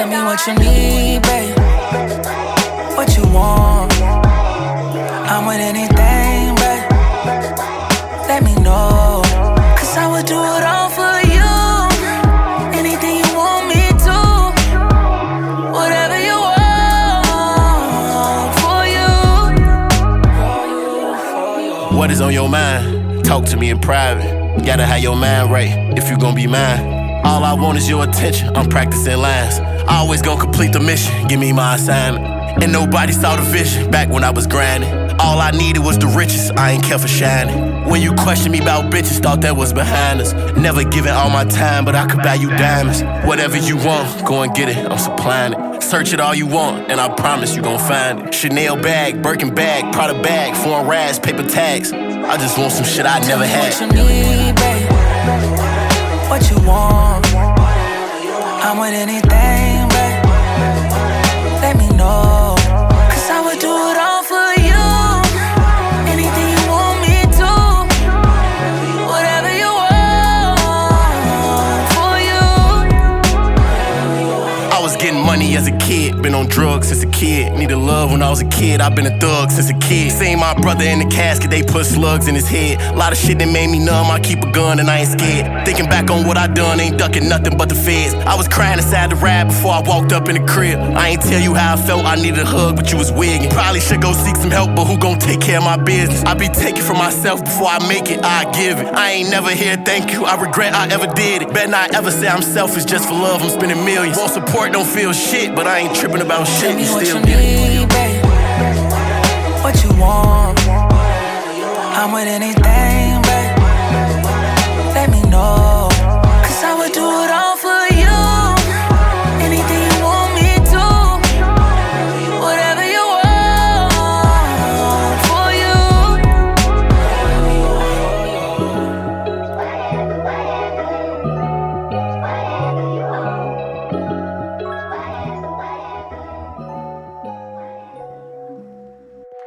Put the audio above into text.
Tell me what you need, babe. What you want. I'm with anything, babe. Let me know. Cause I would do it all for you. Anything you want me to. Whatever you want for you. What is on your mind? Talk to me in private. Gotta have your mind right if you gon' be mine. All I want is your attention. I'm practicing lines. I always gon' complete the mission. Give me my assignment. And nobody saw the vision back when I was grinding. All I needed was the riches. I ain't care for shining. When you question me about bitches, thought that was behind us. Never giving all my time, but I could buy you diamonds. Whatever you want, go and get it. I'm supplying it. Search it all you want, and I promise you gon' find it. Chanel bag, Birkin bag, Prada bag, foreign rags, paper tags. I just want some shit I never had. What you need, babe. Anything, was getting money as a kid, been on drugs since a kid. Needed love when I was a kid, I've been a thug since a kid. Seen my brother in the casket, they put slugs in his head. A lot of shit that made me numb, I keep a gun and I ain't scared. Thinking back on what I done, ain't ducking nothing but the feds. I was crying inside the ride before I walked up in the crib. I ain't tell you how I felt, I needed a hug, but you was wigging. Probably should go seek some help, but who gon' take care of my business? I be taking for myself before I make it, I give it. I ain't never hear thank you, I regret I ever did it. Better not ever say I'm selfish just for love, I'm spending millions. Want support, don't feel shit, but I ain't tripping about Tell shit, me you what still you get it. need, babe. What you want. I'm with anything.